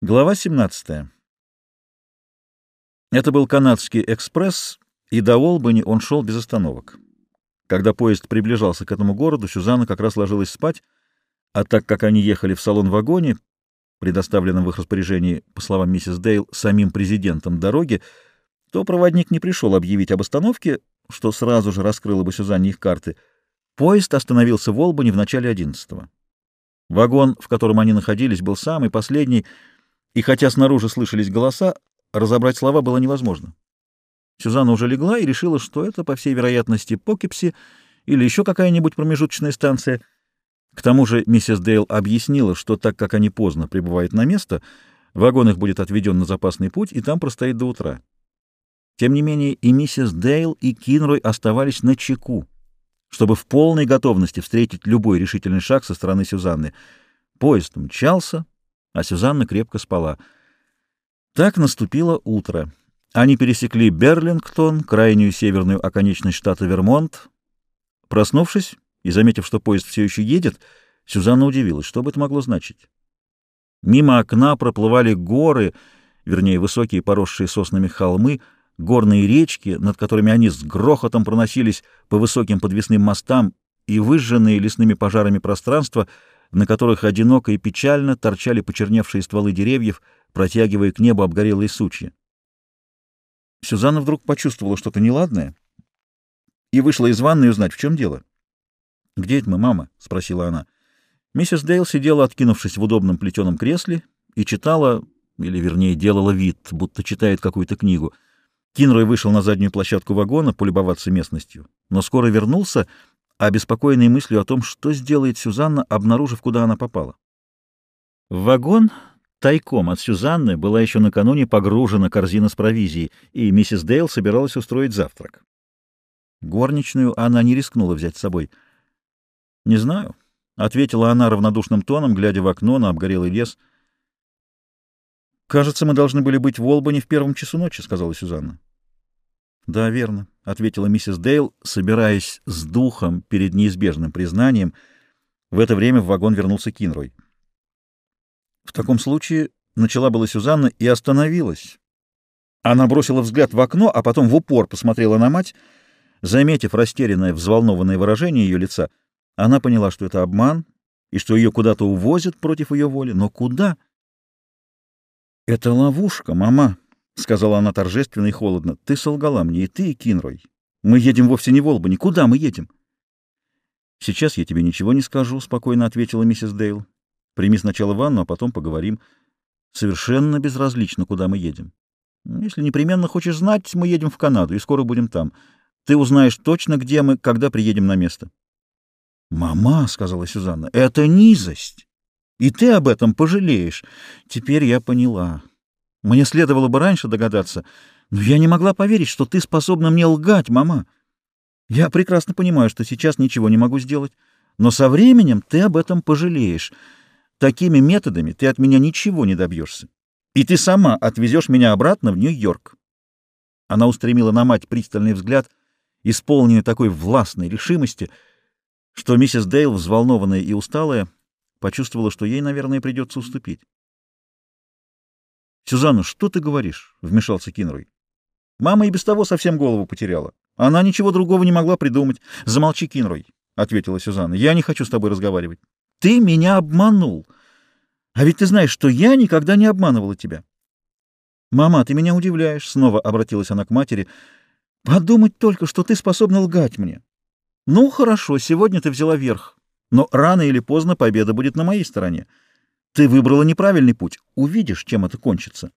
Глава 17. Это был канадский экспресс, и до Олбани он шел без остановок. Когда поезд приближался к этому городу, Сюзанна как раз ложилась спать, а так как они ехали в салон-вагоне, предоставленном в их распоряжении, по словам миссис Дейл, самим президентом дороги, то проводник не пришел объявить об остановке, что сразу же раскрыло бы Сюзанне их карты. Поезд остановился в Олбани в начале одиннадцатого. Вагон, в котором они находились, был самый последний — и хотя снаружи слышались голоса, разобрать слова было невозможно. Сюзанна уже легла и решила, что это, по всей вероятности, Покипси или еще какая-нибудь промежуточная станция. К тому же миссис Дейл объяснила, что так как они поздно прибывают на место, вагон их будет отведен на запасный путь, и там простоит до утра. Тем не менее и миссис Дейл, и Кинрой оставались на чеку, чтобы в полной готовности встретить любой решительный шаг со стороны Сюзанны. Поезд мчался, а Сюзанна крепко спала. Так наступило утро. Они пересекли Берлингтон, крайнюю северную оконечность штата Вермонт. Проснувшись и заметив, что поезд все еще едет, Сюзанна удивилась, что бы это могло значить. Мимо окна проплывали горы, вернее, высокие поросшие соснами холмы, горные речки, над которыми они с грохотом проносились по высоким подвесным мостам и выжженные лесными пожарами пространства — на которых одиноко и печально торчали почерневшие стволы деревьев, протягивая к небу обгорелые сучья. Сюзанна вдруг почувствовала что-то неладное и вышла из ванной узнать, в чем дело. «Где это мы, мама?» — спросила она. Миссис Дейл сидела, откинувшись в удобном плетеном кресле, и читала, или, вернее, делала вид, будто читает какую-то книгу. Кинрой вышел на заднюю площадку вагона полюбоваться местностью, но скоро вернулся обеспокоенный мыслью о том, что сделает Сюзанна, обнаружив, куда она попала. В вагон тайком от Сюзанны была еще накануне погружена корзина с провизией, и миссис Дейл собиралась устроить завтрак. Горничную она не рискнула взять с собой. — Не знаю, — ответила она равнодушным тоном, глядя в окно на обгорелый лес. — Кажется, мы должны были быть в Олбани в первом часу ночи, — сказала Сюзанна. Да, верно, — ответила миссис Дейл, собираясь с духом перед неизбежным признанием. В это время в вагон вернулся Кинрой. В таком случае начала была Сюзанна и остановилась. Она бросила взгляд в окно, а потом в упор посмотрела на мать. Заметив растерянное, взволнованное выражение ее лица, она поняла, что это обман и что ее куда-то увозят против ее воли. Но куда? — Это ловушка, мама, — сказала она торжественно и холодно. — Ты солгала мне, и ты, и Кинрой. Мы едем вовсе не в Олбани. Куда мы едем? — Сейчас я тебе ничего не скажу, — спокойно ответила миссис Дейл. — Прими сначала ванну, а потом поговорим. Совершенно безразлично, куда мы едем. Если непременно хочешь знать, мы едем в Канаду, и скоро будем там. Ты узнаешь точно, где мы, когда приедем на место. — Мама, — сказала Сюзанна, — это низость. И ты об этом пожалеешь. Теперь я поняла. Мне следовало бы раньше догадаться, но я не могла поверить, что ты способна мне лгать, мама. Я прекрасно понимаю, что сейчас ничего не могу сделать, но со временем ты об этом пожалеешь. Такими методами ты от меня ничего не добьешься. И ты сама отвезешь меня обратно в Нью-Йорк. Она устремила на мать пристальный взгляд, исполненный такой властной решимости, что миссис Дейл, взволнованная и усталая, почувствовала, что ей, наверное, придется уступить. «Сюзанна, что ты говоришь?» — вмешался Кинрой. «Мама и без того совсем голову потеряла. Она ничего другого не могла придумать. Замолчи, Кинрой», — ответила Сюзанна. «Я не хочу с тобой разговаривать. Ты меня обманул. А ведь ты знаешь, что я никогда не обманывала тебя». «Мама, ты меня удивляешь», — снова обратилась она к матери. «Подумать только, что ты способна лгать мне. Ну, хорошо, сегодня ты взяла верх, но рано или поздно победа будет на моей стороне». Ты выбрала неправильный путь. Увидишь, чем это кончится.